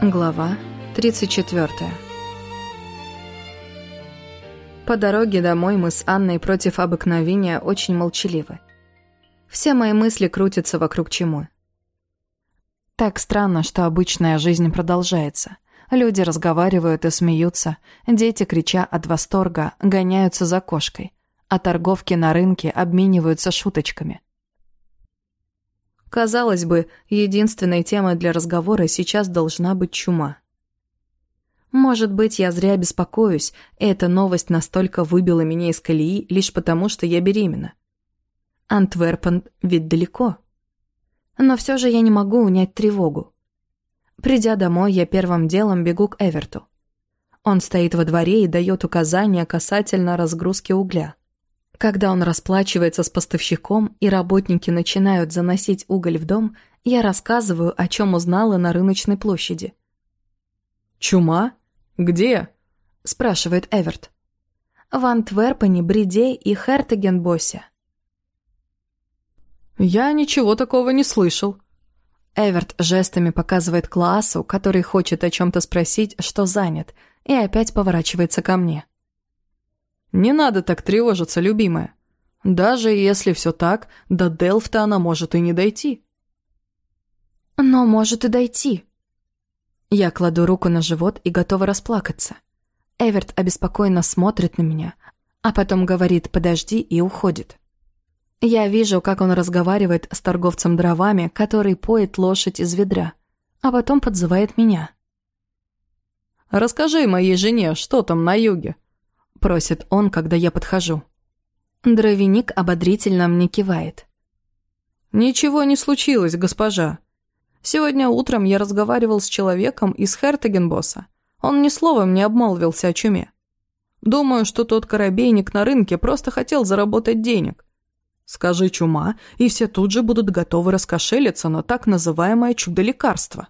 Глава 34 По дороге домой мы с Анной против обыкновения очень молчаливы. Все мои мысли крутятся вокруг чему. Так странно, что обычная жизнь продолжается. Люди разговаривают и смеются, дети, крича от восторга, гоняются за кошкой, а торговки на рынке обмениваются шуточками. Казалось бы, единственной темой для разговора сейчас должна быть чума. Может быть, я зря беспокоюсь, эта новость настолько выбила меня из колеи лишь потому, что я беременна. Антверпен ведь далеко. Но все же я не могу унять тревогу. Придя домой, я первым делом бегу к Эверту. Он стоит во дворе и дает указания касательно разгрузки угля. Когда он расплачивается с поставщиком и работники начинают заносить уголь в дом, я рассказываю, о чем узнала на рыночной площади. «Чума? Где?» – спрашивает Эверт. «В Антверпене, Бриде и Хертегенбосе». «Я ничего такого не слышал». Эверт жестами показывает классу, который хочет о чем-то спросить, что занят, и опять поворачивается ко мне. Не надо так тревожиться, любимая. Даже если все так, до Делфта она может и не дойти. Но может и дойти. Я кладу руку на живот и готова расплакаться. Эверт обеспокоенно смотрит на меня, а потом говорит «подожди» и уходит. Я вижу, как он разговаривает с торговцем дровами, который поет лошадь из ведра, а потом подзывает меня. «Расскажи моей жене, что там на юге?» просит он, когда я подхожу. Дровяник ободрительно мне кивает. «Ничего не случилось, госпожа. Сегодня утром я разговаривал с человеком из Хертегенбосса. Он ни словом не обмолвился о чуме. Думаю, что тот корабейник на рынке просто хотел заработать денег. Скажи чума, и все тут же будут готовы раскошелиться на так называемое чудо-лекарство».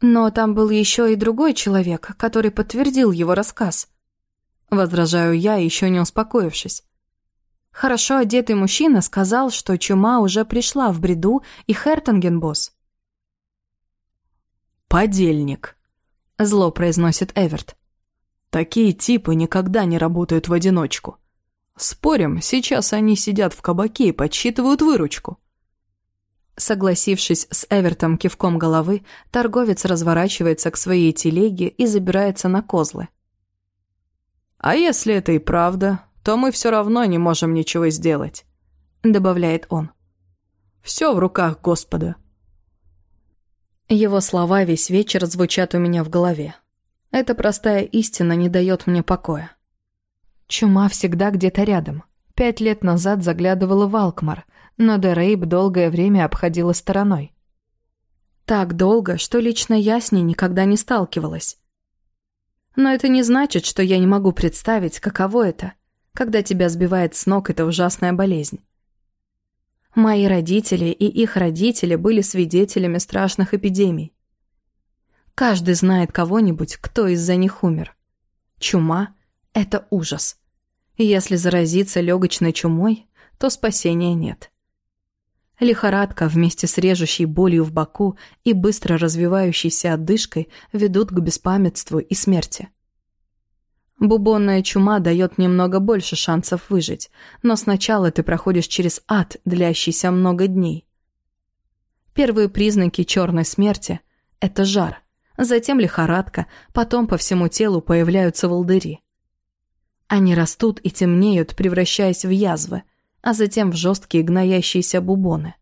Но там был еще и другой человек, который подтвердил его рассказ. Возражаю я, еще не успокоившись. Хорошо одетый мужчина сказал, что чума уже пришла в бреду и Хертингенбосс. «Подельник», — зло произносит Эверт. «Такие типы никогда не работают в одиночку. Спорим, сейчас они сидят в кабаке и подсчитывают выручку». Согласившись с Эвертом кивком головы, торговец разворачивается к своей телеге и забирается на козлы. «А если это и правда, то мы все равно не можем ничего сделать», — добавляет он. «Все в руках Господа». Его слова весь вечер звучат у меня в голове. Эта простая истина не дает мне покоя. Чума всегда где-то рядом. Пять лет назад заглядывала в Алкмар, но Дерейб долгое время обходила стороной. Так долго, что лично я с ней никогда не сталкивалась. Но это не значит, что я не могу представить, каково это, когда тебя сбивает с ног эта ужасная болезнь. Мои родители и их родители были свидетелями страшных эпидемий. Каждый знает кого-нибудь, кто из-за них умер. Чума — это ужас. Если заразиться легочной чумой, то спасения нет. Лихорадка вместе с режущей болью в боку и быстро развивающейся одышкой ведут к беспамятству и смерти. Бубонная чума дает немного больше шансов выжить, но сначала ты проходишь через ад, длящийся много дней. Первые признаки черной смерти – это жар, затем лихорадка, потом по всему телу появляются волдыри. Они растут и темнеют, превращаясь в язвы – а затем в жесткие гноящиеся бубоны.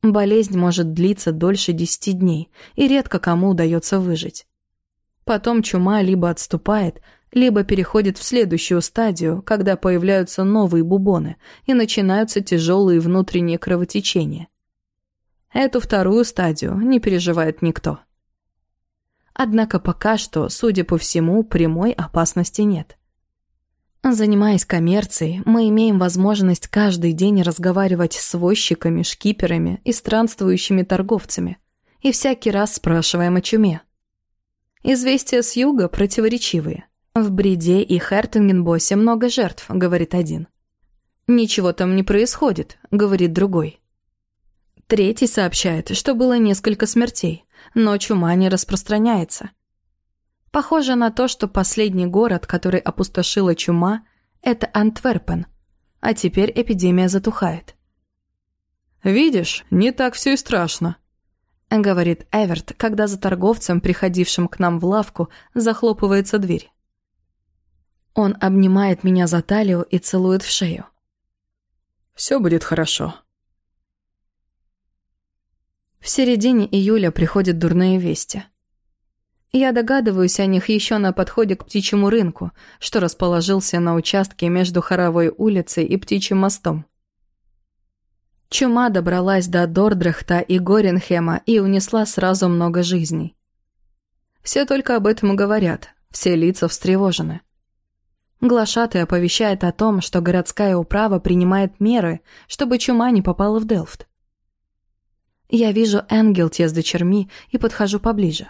Болезнь может длиться дольше десяти дней, и редко кому удается выжить. Потом чума либо отступает, либо переходит в следующую стадию, когда появляются новые бубоны и начинаются тяжелые внутренние кровотечения. Эту вторую стадию не переживает никто. Однако пока что, судя по всему, прямой опасности нет. Занимаясь коммерцией, мы имеем возможность каждый день разговаривать с возчиками, шкиперами и странствующими торговцами, и всякий раз спрашиваем о чуме. Известия с юга противоречивые. «В Бриде и Хертингенбосе много жертв», — говорит один. «Ничего там не происходит», — говорит другой. Третий сообщает, что было несколько смертей, но чума не распространяется. Похоже на то, что последний город, который опустошила чума, это Антверпен, а теперь эпидемия затухает. «Видишь, не так все и страшно», — говорит Эверт, когда за торговцем, приходившим к нам в лавку, захлопывается дверь. Он обнимает меня за талию и целует в шею. «Все будет хорошо». В середине июля приходят дурные вести. Я догадываюсь о них еще на подходе к птичьему рынку, что расположился на участке между Хоровой улицей и Птичьим мостом. Чума добралась до Дордрехта и Горенхема и унесла сразу много жизней. Все только об этом говорят, все лица встревожены. Глашатый оповещает о том, что городская управа принимает меры, чтобы чума не попала в Делфт. Я вижу Энгелте с дочерьми и подхожу поближе.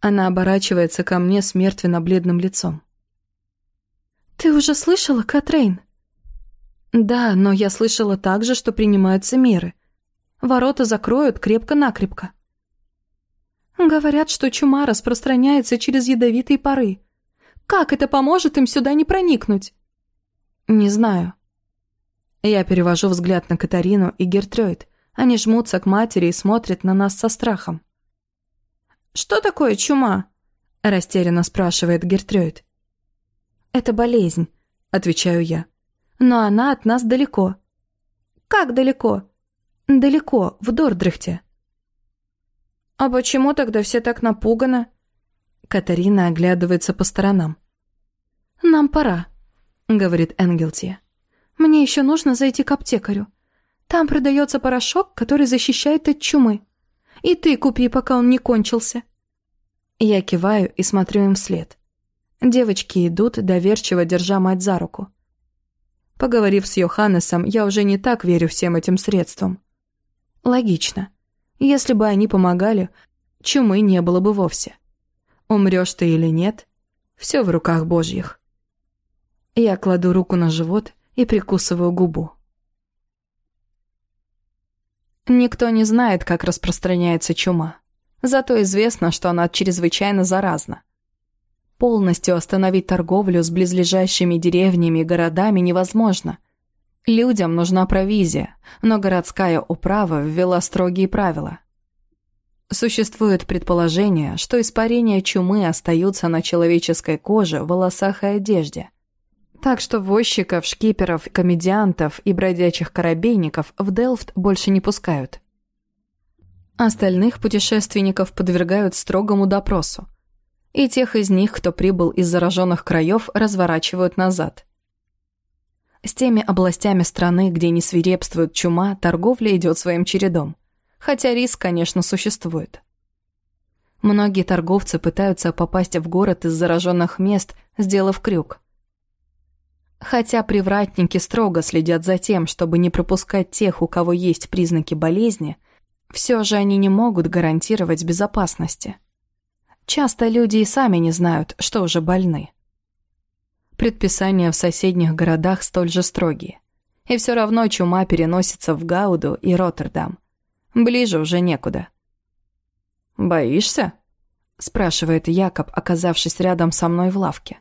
Она оборачивается ко мне с мертвенно-бледным лицом. «Ты уже слышала, Катрейн?» «Да, но я слышала также, что принимаются меры. Ворота закроют крепко-накрепко». «Говорят, что чума распространяется через ядовитые пары. Как это поможет им сюда не проникнуть?» «Не знаю». Я перевожу взгляд на Катарину и Гертрёйд, они жмутся к матери и смотрят на нас со страхом. «Что такое чума?» – растерянно спрашивает Гертрёйд. «Это болезнь», – отвечаю я. «Но она от нас далеко». «Как далеко?» «Далеко, в Дордрехте». «А почему тогда все так напуганы?» Катарина оглядывается по сторонам. «Нам пора», — говорит Энгелти. «Мне еще нужно зайти к аптекарю. Там продается порошок, который защищает от чумы. И ты купи, пока он не кончился». Я киваю и смотрю им вслед. Девочки идут, доверчиво держа мать за руку. Поговорив с Йоханнесом, я уже не так верю всем этим средствам. Логично. Если бы они помогали, чумы не было бы вовсе. Умрешь ты или нет, все в руках Божьих. Я кладу руку на живот и прикусываю губу. Никто не знает, как распространяется чума. Зато известно, что она чрезвычайно заразна. Полностью остановить торговлю с близлежащими деревнями и городами невозможно. Людям нужна провизия, но городская управа ввела строгие правила. Существует предположение, что испарения чумы остаются на человеческой коже, волосах и одежде – так что возчиков, шкиперов, комедиантов и бродячих корабейников в Делфт больше не пускают. Остальных путешественников подвергают строгому допросу. И тех из них, кто прибыл из зараженных краев, разворачивают назад. С теми областями страны, где не свирепствует чума, торговля идет своим чередом. Хотя риск, конечно, существует. Многие торговцы пытаются попасть в город из зараженных мест, сделав крюк – Хотя привратники строго следят за тем, чтобы не пропускать тех, у кого есть признаки болезни, все же они не могут гарантировать безопасности. Часто люди и сами не знают, что уже больны. Предписания в соседних городах столь же строгие. И все равно чума переносится в Гауду и Роттердам. Ближе уже некуда. «Боишься?» – спрашивает Якоб, оказавшись рядом со мной в лавке.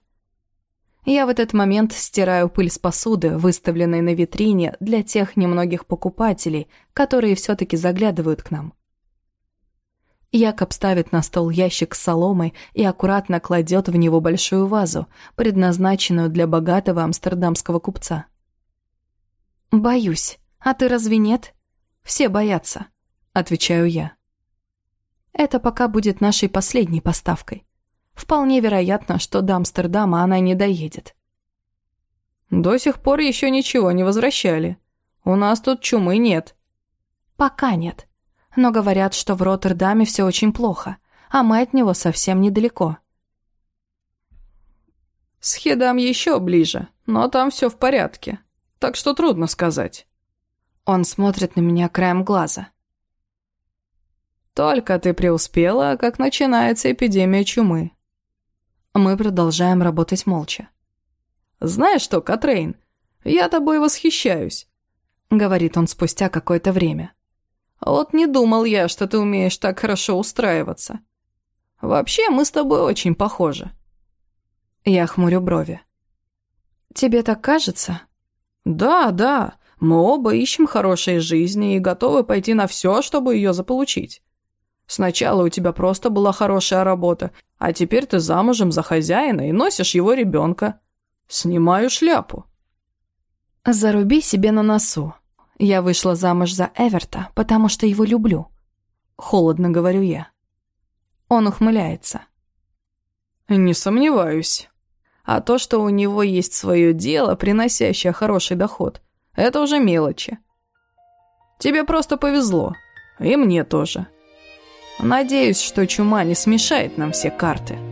Я в этот момент стираю пыль с посуды, выставленной на витрине для тех немногих покупателей, которые все-таки заглядывают к нам. Якоб ставит на стол ящик с соломой и аккуратно кладет в него большую вазу, предназначенную для богатого амстердамского купца. «Боюсь. А ты разве нет?» «Все боятся», — отвечаю я. «Это пока будет нашей последней поставкой. Вполне вероятно, что до Амстердама она не доедет. До сих пор еще ничего не возвращали. У нас тут чумы нет. Пока нет. Но говорят, что в Роттердаме все очень плохо, а мы от него совсем недалеко. С Хедам еще ближе, но там все в порядке. Так что трудно сказать. Он смотрит на меня краем глаза. Только ты преуспела, как начинается эпидемия чумы. Мы продолжаем работать молча. «Знаешь что, Катрейн, я тобой восхищаюсь», — говорит он спустя какое-то время. «Вот не думал я, что ты умеешь так хорошо устраиваться. Вообще, мы с тобой очень похожи». Я хмурю брови. «Тебе так кажется?» «Да, да, мы оба ищем хорошей жизни и готовы пойти на все, чтобы ее заполучить. Сначала у тебя просто была хорошая работа, а теперь ты замужем за хозяина и носишь его ребенка. Снимаю шляпу». «Заруби себе на носу. Я вышла замуж за Эверта, потому что его люблю». Холодно говорю я. Он ухмыляется. «Не сомневаюсь. А то, что у него есть свое дело, приносящее хороший доход, это уже мелочи. Тебе просто повезло. И мне тоже. Надеюсь, что чума не смешает нам все карты».